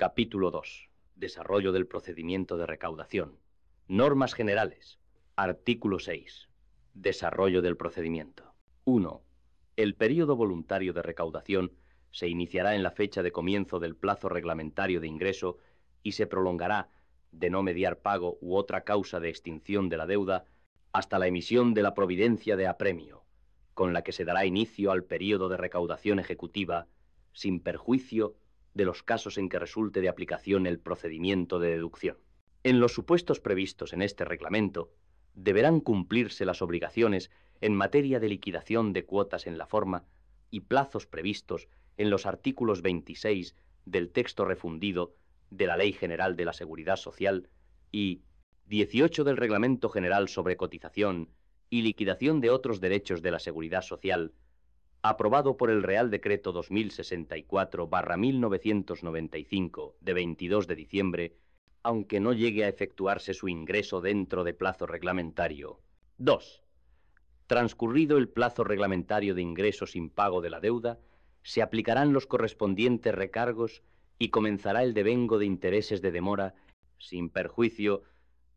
Capítulo 2. Desarrollo del procedimiento de recaudación. Normas generales. Artículo 6. Desarrollo del procedimiento. 1. El período voluntario de recaudación se iniciará en la fecha de comienzo del plazo reglamentario de ingreso y se prolongará, de no mediar pago u otra causa de extinción de la deuda, hasta la emisión de la providencia de apremio, con la que se dará inicio al período de recaudación ejecutiva, sin perjuicio de los casos en que resulte de aplicación el procedimiento de deducción. En los supuestos previstos en este reglamento, deberán cumplirse las obligaciones en materia de liquidación de cuotas en la forma y plazos previstos en los artículos 26 del texto refundido de la Ley General de la Seguridad Social y 18 del Reglamento General sobre Cotización y Liquidación de otros derechos de la Seguridad Social, aprobado por el Real Decreto 2064-1995 de 22 de diciembre, aunque no llegue a efectuarse su ingreso dentro de plazo reglamentario. 2. Transcurrido el plazo reglamentario de ingreso sin pago de la deuda, se aplicarán los correspondientes recargos y comenzará el devengo de intereses de demora, sin perjuicio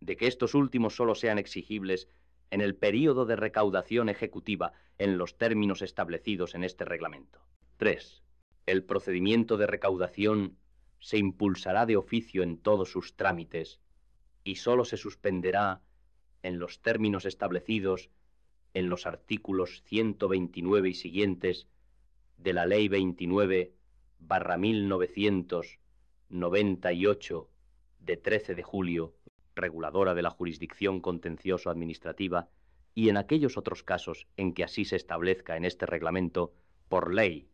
de que estos últimos solo sean exigibles en el período de recaudación ejecutiva en los términos establecidos en este reglamento. 3. El procedimiento de recaudación se impulsará de oficio en todos sus trámites y sólo se suspenderá en los términos establecidos en los artículos 129 y siguientes de la Ley 29 barra 1998 de 13 de julio reguladora de la jurisdicción contencioso-administrativa, y en aquellos otros casos en que así se establezca en este reglamento por ley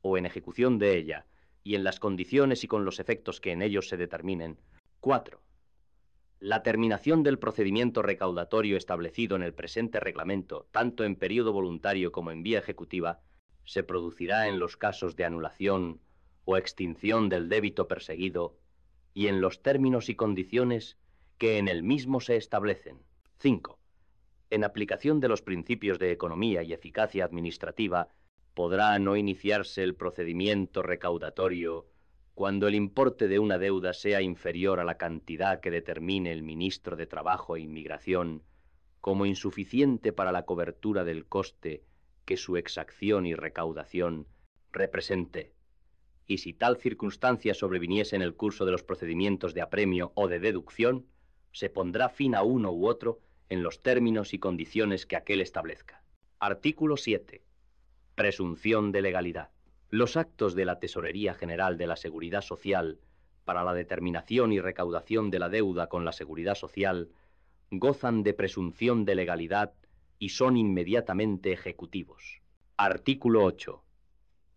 o en ejecución de ella, y en las condiciones y con los efectos que en ellos se determinen. 4. La terminación del procedimiento recaudatorio establecido en el presente reglamento, tanto en periodo voluntario como en vía ejecutiva, se producirá en los casos de anulación o extinción del débito perseguido y en los términos y condiciones que en el mismo se establecen. 5. En aplicación de los principios de economía y eficacia administrativa, podrá no iniciarse el procedimiento recaudatorio cuando el importe de una deuda sea inferior a la cantidad que determine el ministro de Trabajo e Inmigración como insuficiente para la cobertura del coste que su exacción y recaudación represente. Y si tal circunstancia sobreviniese en el curso de los procedimientos de apremio o de deducción, se pondrá fin a uno u otro en los términos y condiciones que aquel establezca. Artículo 7. Presunción de legalidad. Los actos de la Tesorería General de la Seguridad Social para la determinación y recaudación de la deuda con la Seguridad Social gozan de presunción de legalidad y son inmediatamente ejecutivos. Artículo 8.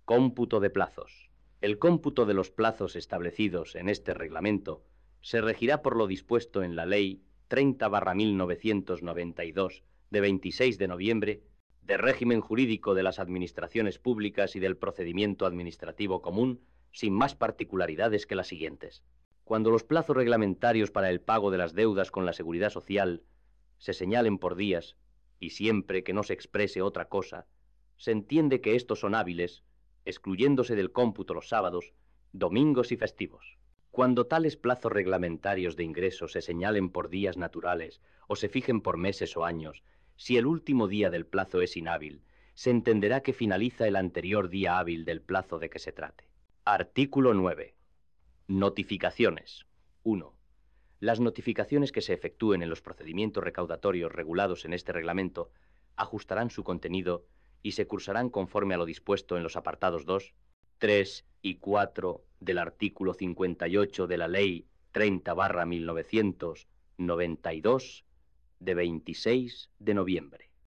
Cómputo de plazos. El cómputo de los plazos establecidos en este reglamento se regirá por lo dispuesto en la Ley 30-1992 de 26 de noviembre de régimen jurídico de las administraciones públicas y del procedimiento administrativo común, sin más particularidades que las siguientes. Cuando los plazos reglamentarios para el pago de las deudas con la seguridad social se señalen por días, y siempre que no se exprese otra cosa, se entiende que estos son hábiles, excluyéndose del cómputo los sábados, domingos y festivos. Cuando tales plazos reglamentarios de ingreso se señalen por días naturales o se fijen por meses o años, si el último día del plazo es inhábil, se entenderá que finaliza el anterior día hábil del plazo de que se trate. Artículo 9. Notificaciones. 1. Las notificaciones que se efectúen en los procedimientos recaudatorios regulados en este reglamento ajustarán su contenido y se cursarán conforme a lo dispuesto en los apartados 2, 3 y 4 del artículo 58 de la Ley 30 barra 1992 de 26 de noviembre.